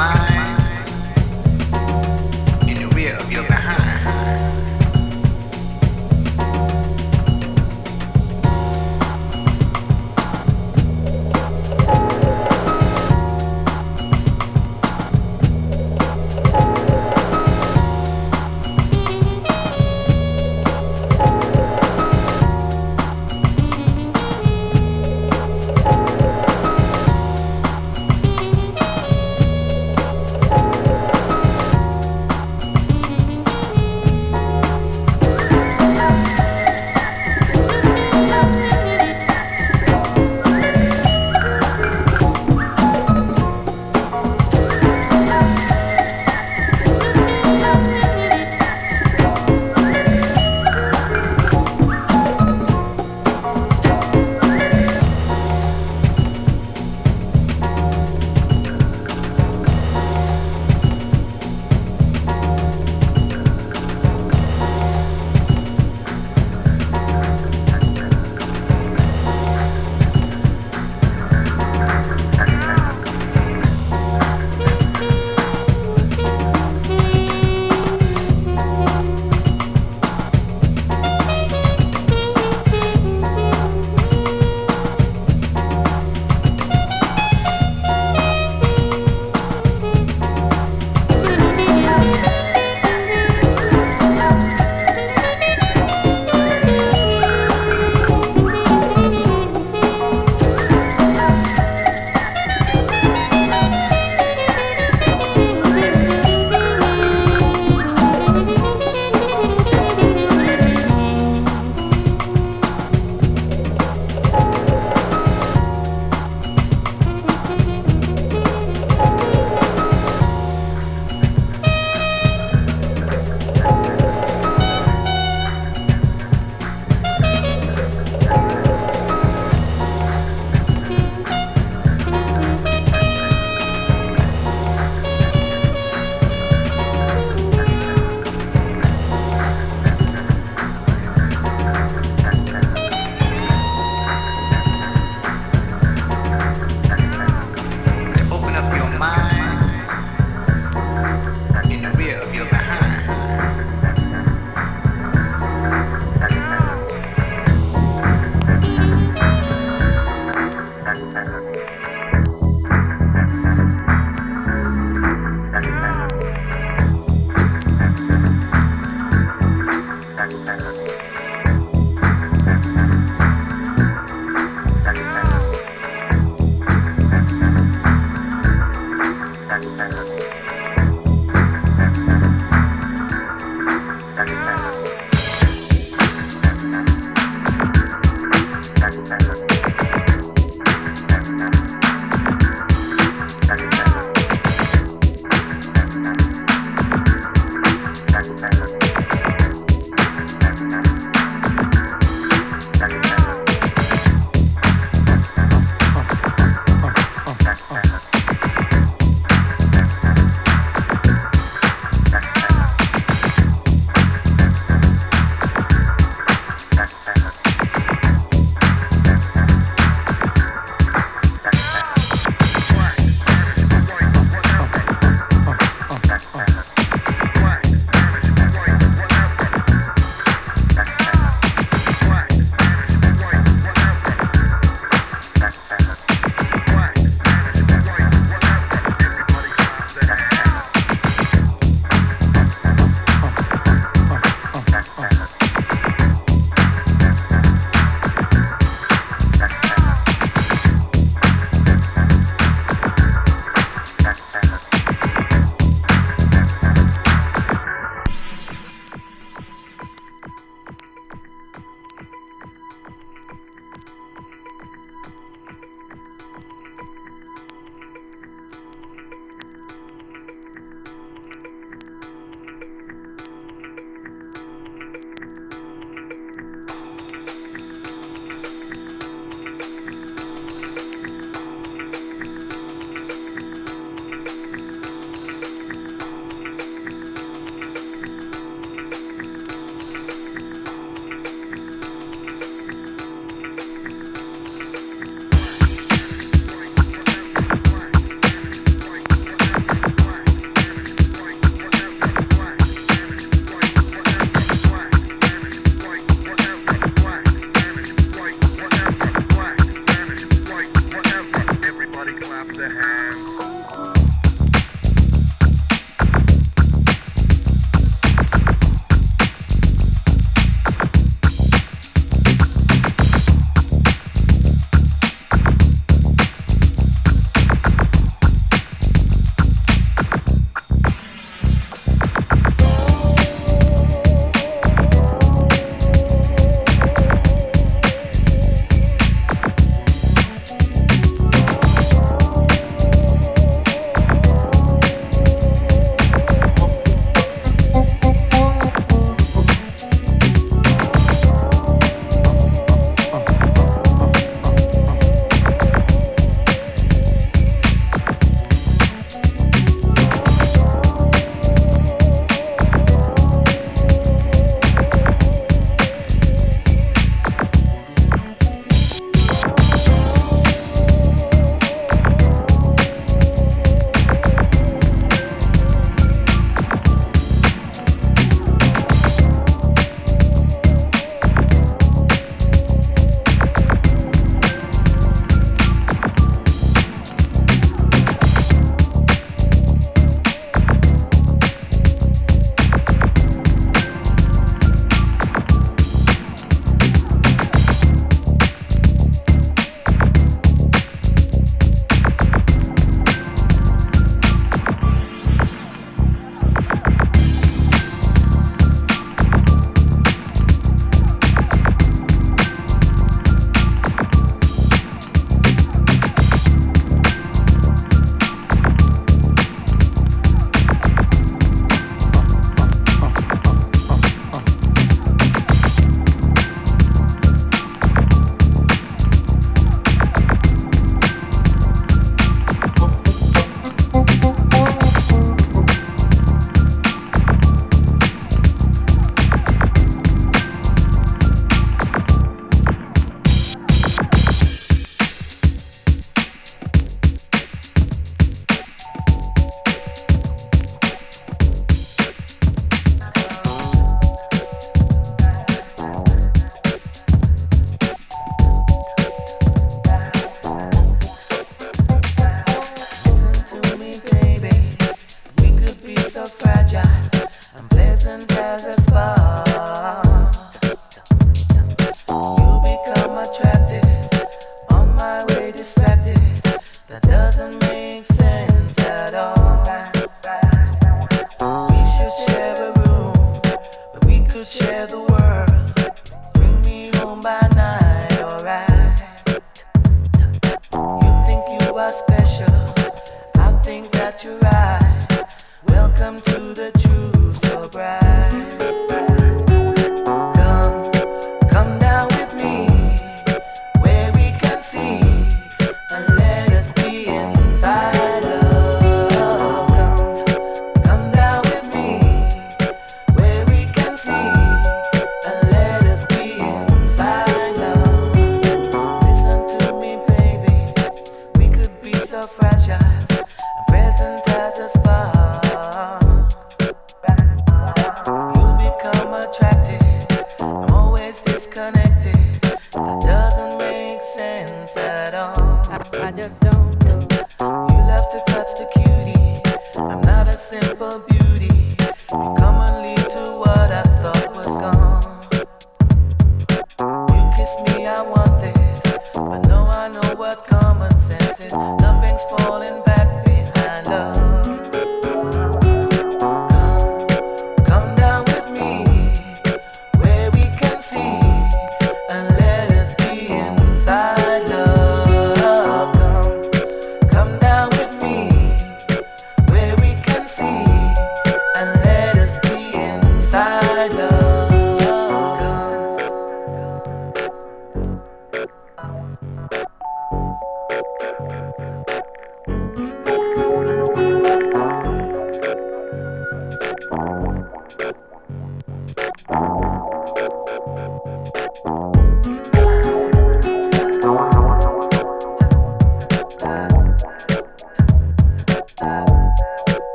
mind.